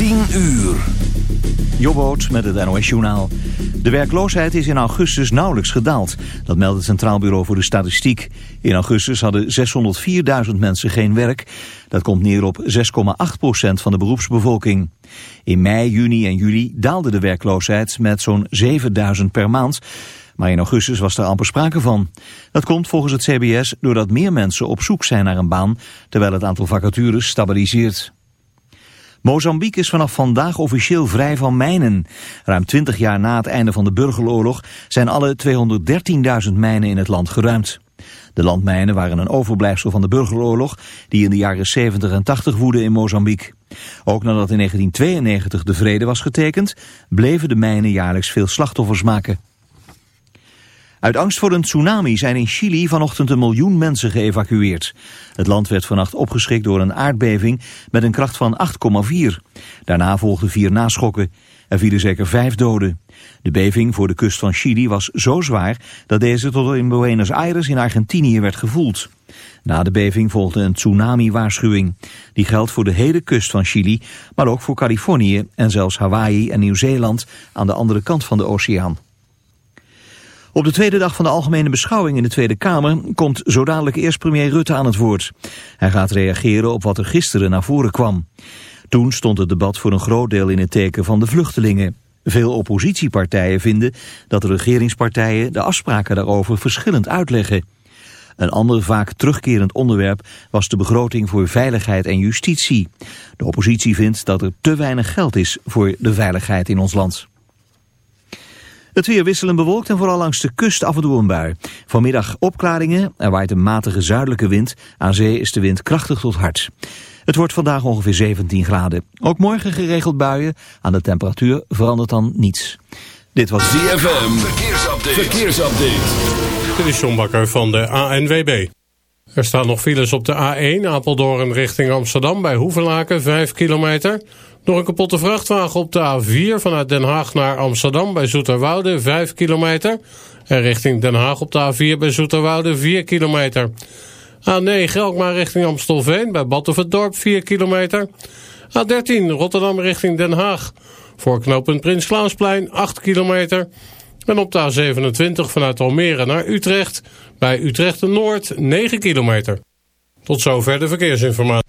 10 uur. Jobboot met het NOS Journaal. De werkloosheid is in augustus nauwelijks gedaald. Dat meldt het Centraal Bureau voor de Statistiek. In augustus hadden 604.000 mensen geen werk. Dat komt neer op 6,8% van de beroepsbevolking. In mei, juni en juli daalde de werkloosheid met zo'n 7.000 per maand. Maar in augustus was er amper sprake van. Dat komt volgens het CBS doordat meer mensen op zoek zijn naar een baan... terwijl het aantal vacatures stabiliseert. Mozambique is vanaf vandaag officieel vrij van mijnen. Ruim 20 jaar na het einde van de burgeroorlog zijn alle 213.000 mijnen in het land geruimd. De landmijnen waren een overblijfsel van de burgeroorlog die in de jaren 70 en 80 woedde in Mozambique. Ook nadat in 1992 de vrede was getekend, bleven de mijnen jaarlijks veel slachtoffers maken. Uit angst voor een tsunami zijn in Chili vanochtend een miljoen mensen geëvacueerd. Het land werd vannacht opgeschrikt door een aardbeving met een kracht van 8,4. Daarna volgden vier naschokken. Er vielen zeker vijf doden. De beving voor de kust van Chili was zo zwaar dat deze tot in Buenos Aires in Argentinië werd gevoeld. Na de beving volgde een tsunami-waarschuwing. Die geldt voor de hele kust van Chili, maar ook voor Californië en zelfs Hawaii en Nieuw-Zeeland aan de andere kant van de oceaan. Op de tweede dag van de algemene beschouwing in de Tweede Kamer komt zo dadelijk eerst premier Rutte aan het woord. Hij gaat reageren op wat er gisteren naar voren kwam. Toen stond het debat voor een groot deel in het teken van de vluchtelingen. Veel oppositiepartijen vinden dat de regeringspartijen de afspraken daarover verschillend uitleggen. Een ander vaak terugkerend onderwerp was de begroting voor veiligheid en justitie. De oppositie vindt dat er te weinig geld is voor de veiligheid in ons land. Het weer wisselen bewolkt en vooral langs de kust af en toe een bui. Vanmiddag opklaringen, er waait een matige zuidelijke wind. Aan zee is de wind krachtig tot hard. Het wordt vandaag ongeveer 17 graden. Ook morgen geregeld buien. Aan de temperatuur verandert dan niets. Dit was ZFM. Verkeersupdate. Verkeersupdate. Dit is John Bakker van de ANWB. Er staan nog files op de A1 Apeldoorn richting Amsterdam bij Hoevelaken 5 kilometer... Door een kapotte vrachtwagen op de A4 vanuit Den Haag naar Amsterdam bij Zoeterwoude 5 kilometer. En richting Den Haag op de A4 bij Zoeterwoude 4 kilometer. A9 Alkmaar richting Amstelveen bij Battenverdorp 4 kilometer. A13 Rotterdam richting Den Haag. Voor knooppunt Prins Klausplein 8 kilometer. En op de A27 vanuit Almere naar Utrecht bij Utrecht Noord 9 kilometer. Tot zover de verkeersinformatie.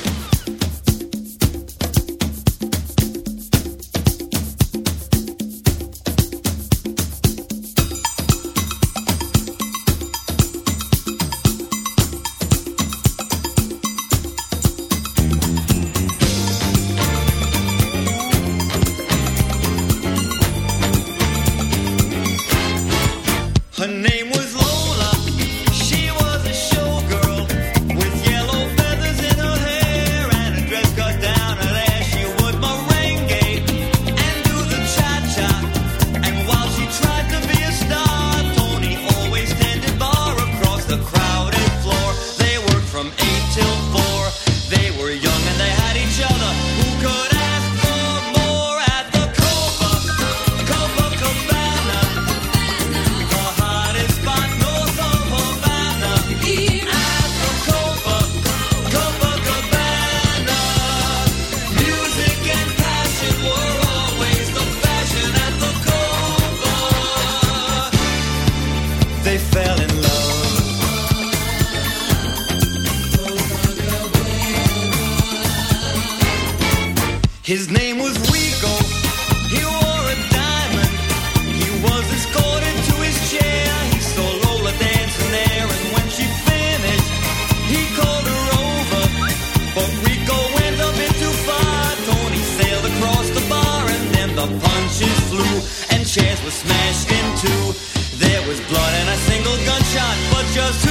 they fell in love. His name just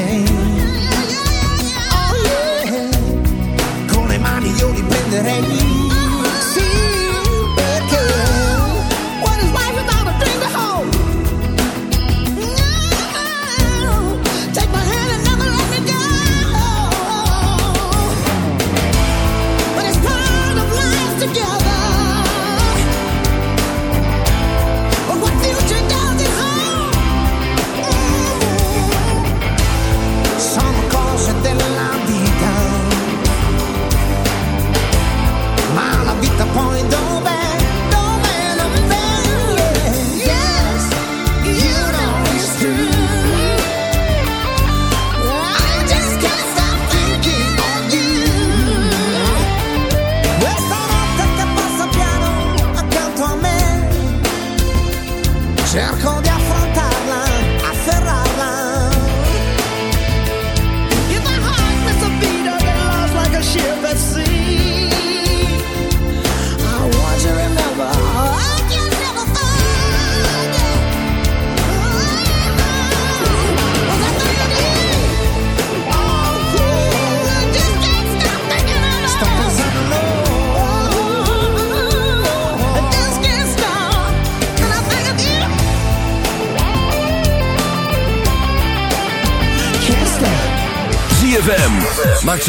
yeah.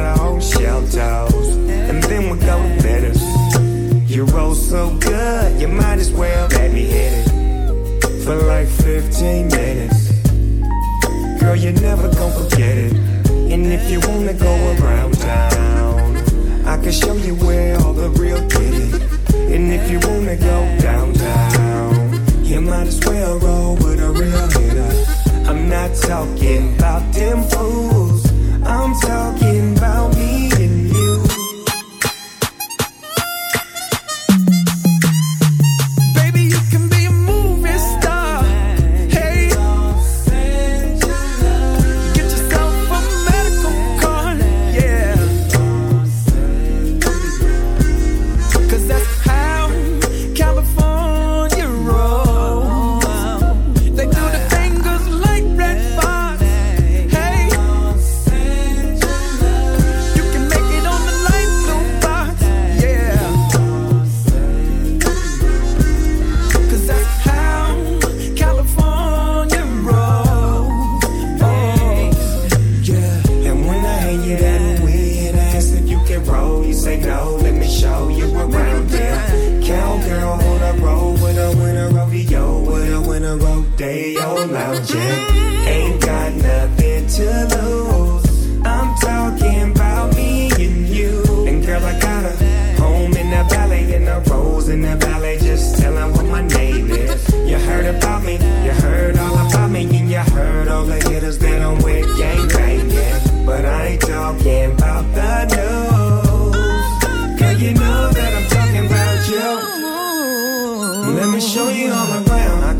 Our own shelters, and then we go to Venice. You roll so good, you might as well let me hit it for like 15 minutes. Girl, you're never gonna forget it. And if you wanna go around town, I can show you where all the real get it. And if you wanna go downtown, you might as well roll with a real hitter. I'm not talking about them fools,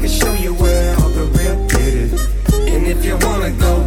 can show you where all the real did it. And if you wanna go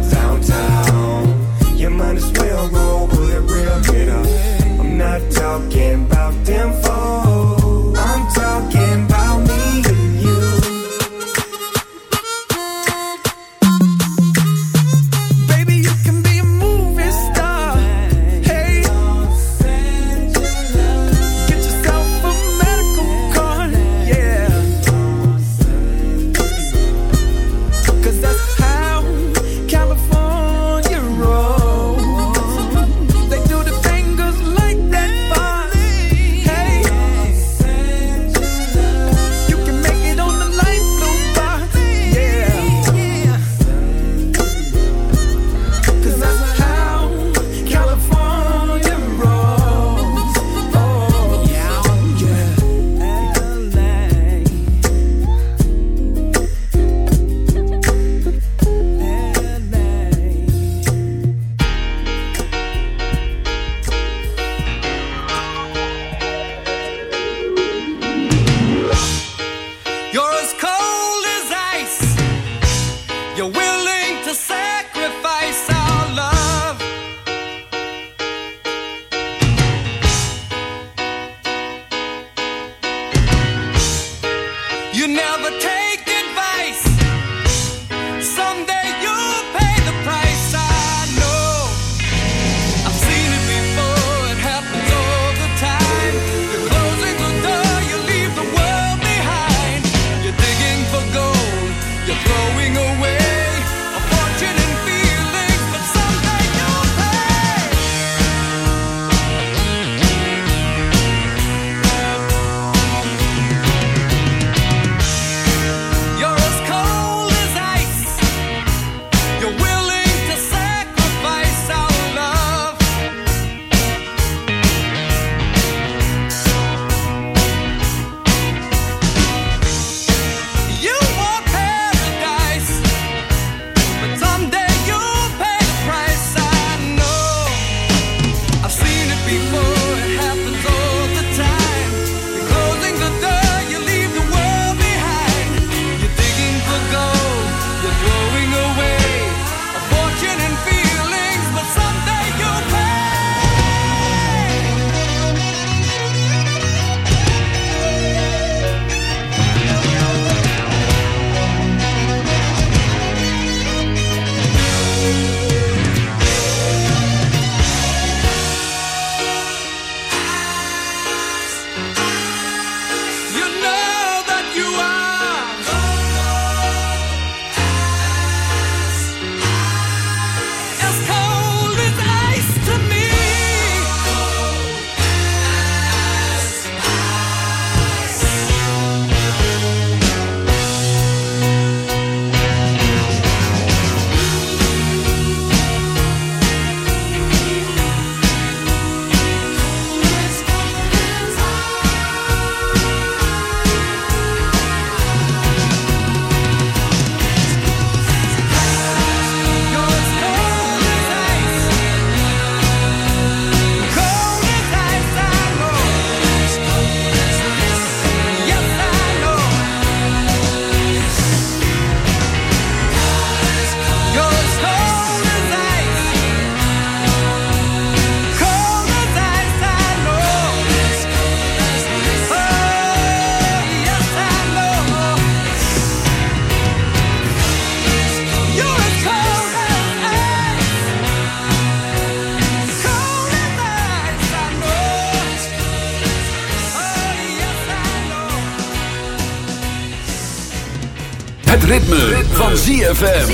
Het ritme, van ZFM.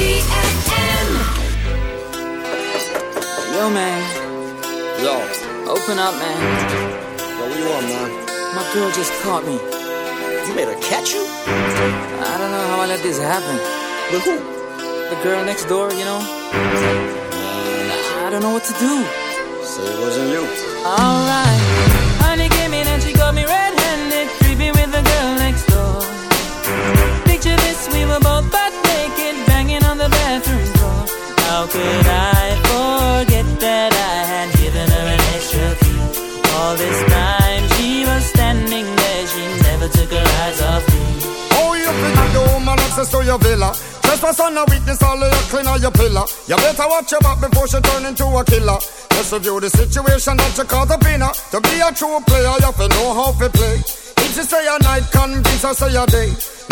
Yo, man. Yo, Open up, man. yo, what you want, man? My girl just caught me. You made her catch you? I don't know how I let this happen. With who? The girl next door, you know? I don't know what to do. Say it wasn't you. Alright. Honey came in and she got me red-handed, How could I forget that I had given her an extra key? All this time she was standing there, she never took her eyes off me. Oh, you think the woman access to your villa? Trespass on a witness, all of your clean on your pillar. You better watch your back before she turn into a killer. Just review the situation that you call the winner. To be a true player, you have to know how to play. If she say a night, convince her say a day.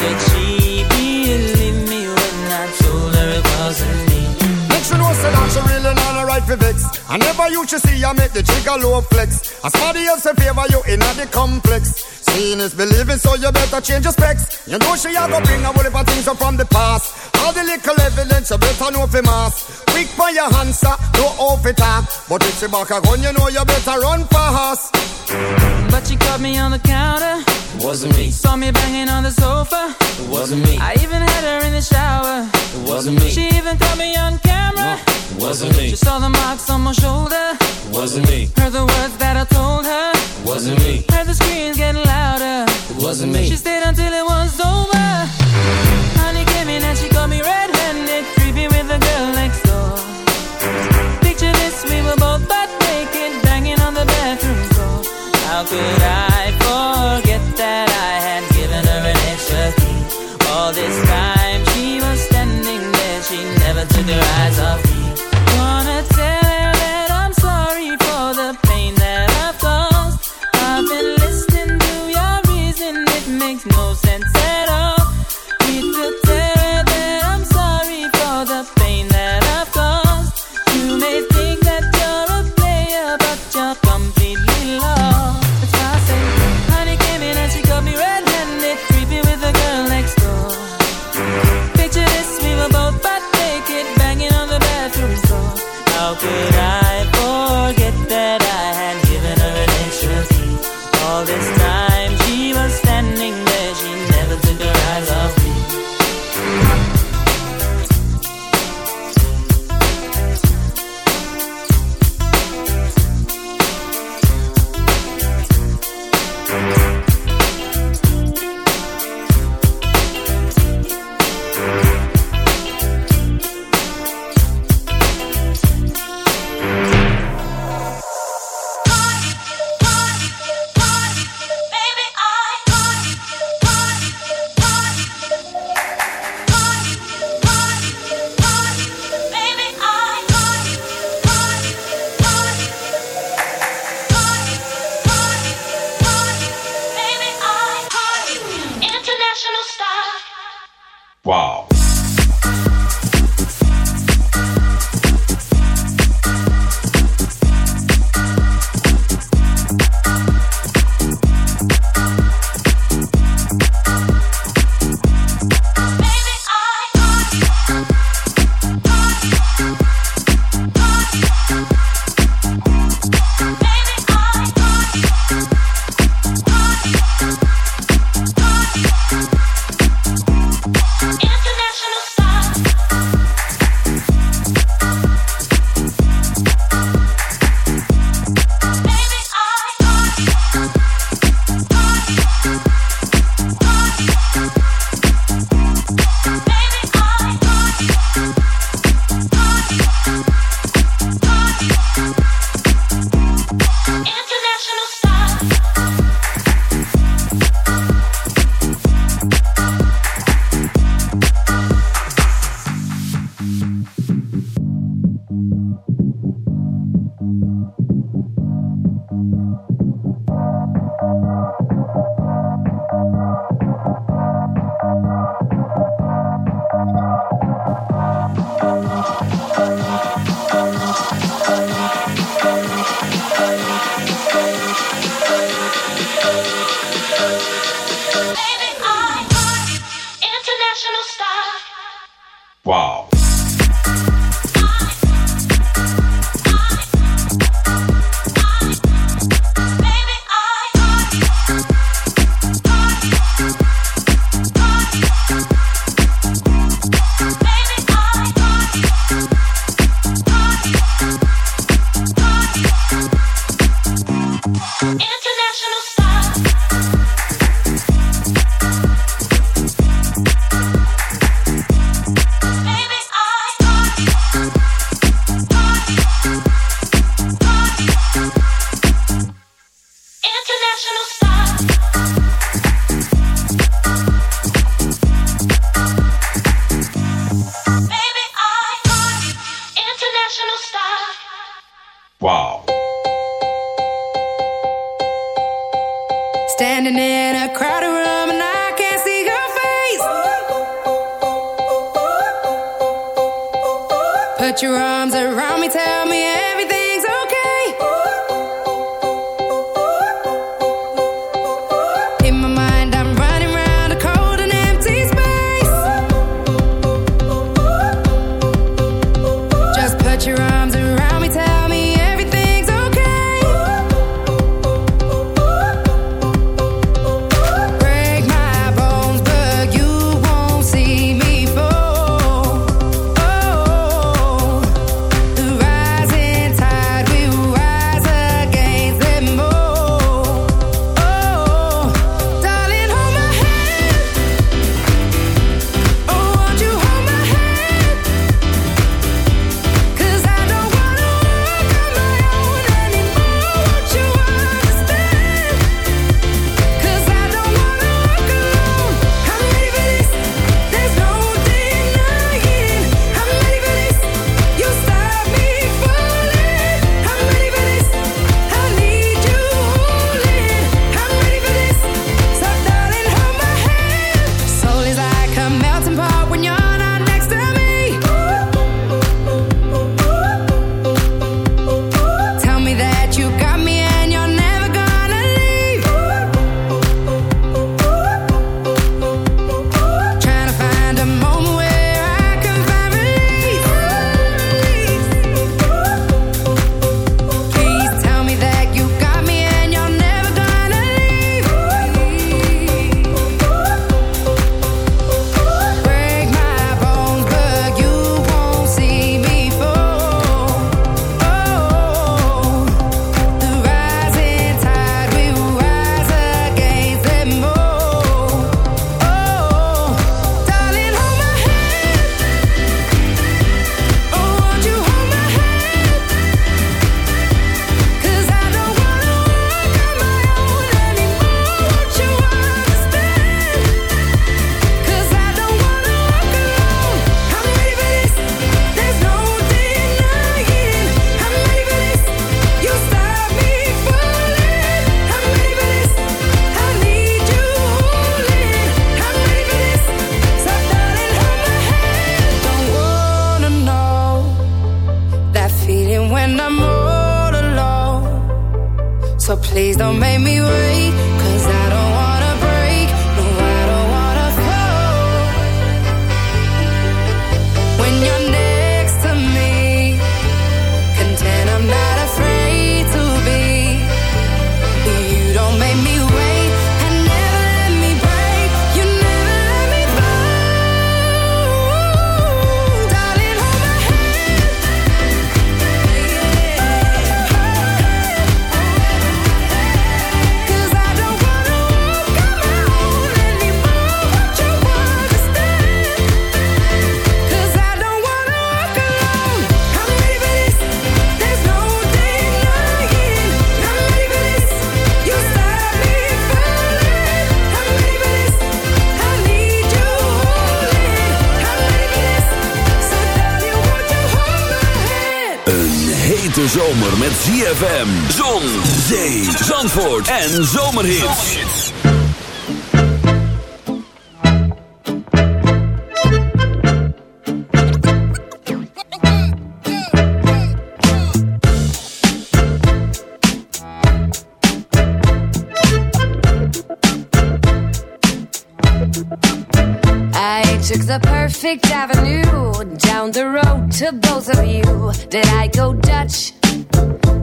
Should she believe me when I told her it wasn't me? Make sure know say that she really not a right for vex. I never you should see I make the trigger low flex. As somebody else in favor you in the complex. Seeing is believing, so you better change your specs. You know she a go bring a whole heap of things up from the past. All the little evidence you better know for mass. Quick for your answer, no off it up. But if she back a gun, you know you better run fast. But she caught me on the counter. Wasn't me. Saw me banging on the sofa. It wasn't me. I even had her in the shower. It wasn't me. She even caught me on camera. Wasn't me. She saw the marks on my shoulder. Wasn't me. Heard the words that I told her. Wasn't me. Heard the screams getting louder. Wasn't me. She stayed until it was over. Could I you're on. ZFM, Zon, Zee, Zandvoort en Zomerhits. I took the perfect avenue down the road to both of you. Did I go Dutch?